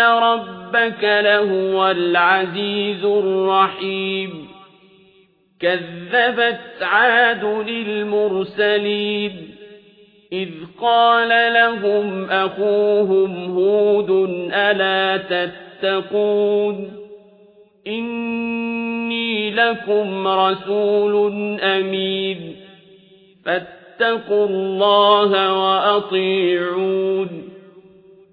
ربك لهو العزيز الرحيم كذبت عاد للمرسلين إذ قال لهم أخوهم هود ألا تتقون إني لكم رسول أمين فاتقوا الله وأطيعون